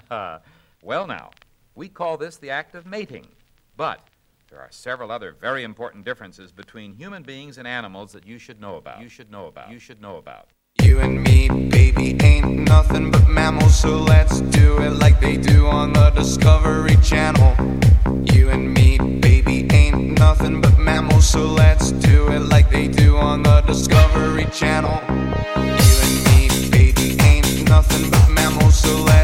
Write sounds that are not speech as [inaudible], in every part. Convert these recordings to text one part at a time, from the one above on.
[laughs] well, now, we call this the act of mating. But there are several other very important differences between human beings and animals that you should know about. You should know about. You should know about. You and me, baby, ain't nothing but mammals, so let's do it like they do on the Discovery Channel. You and me, baby, ain't nothing but mammals, so let's do it like they do on the Discovery Channel. You and me, baby, ain't nothing but mammals, so let's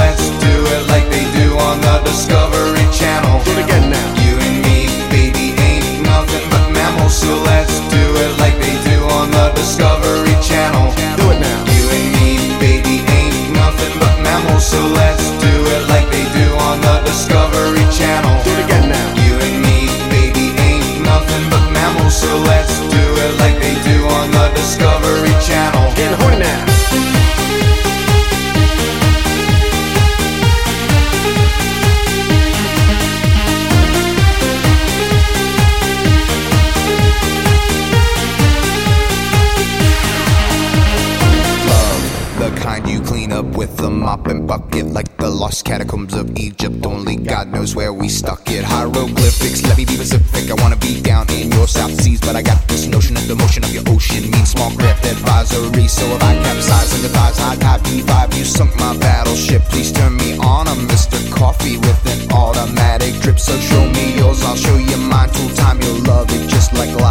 up with a mop and bucket, like the lost catacombs of Egypt. Only God knows where we stuck it. Hieroglyphics, let me be specific. I wanna be down in your South Seas, but I got this notion that the motion of your ocean means small craft advisory. So if I capsize the thighs, high tide B5, you sunk my battleship. Please turn me on. I'm Mr. Coffee with an automatic drip. So show me yours, I'll show you mine. Full time, you'll love it just like Lyle,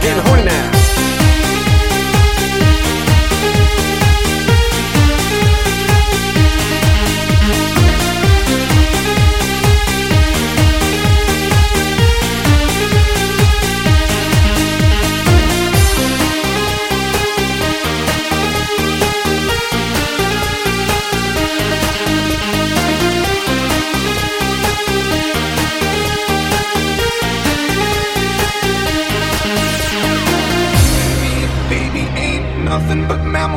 Getting horny now.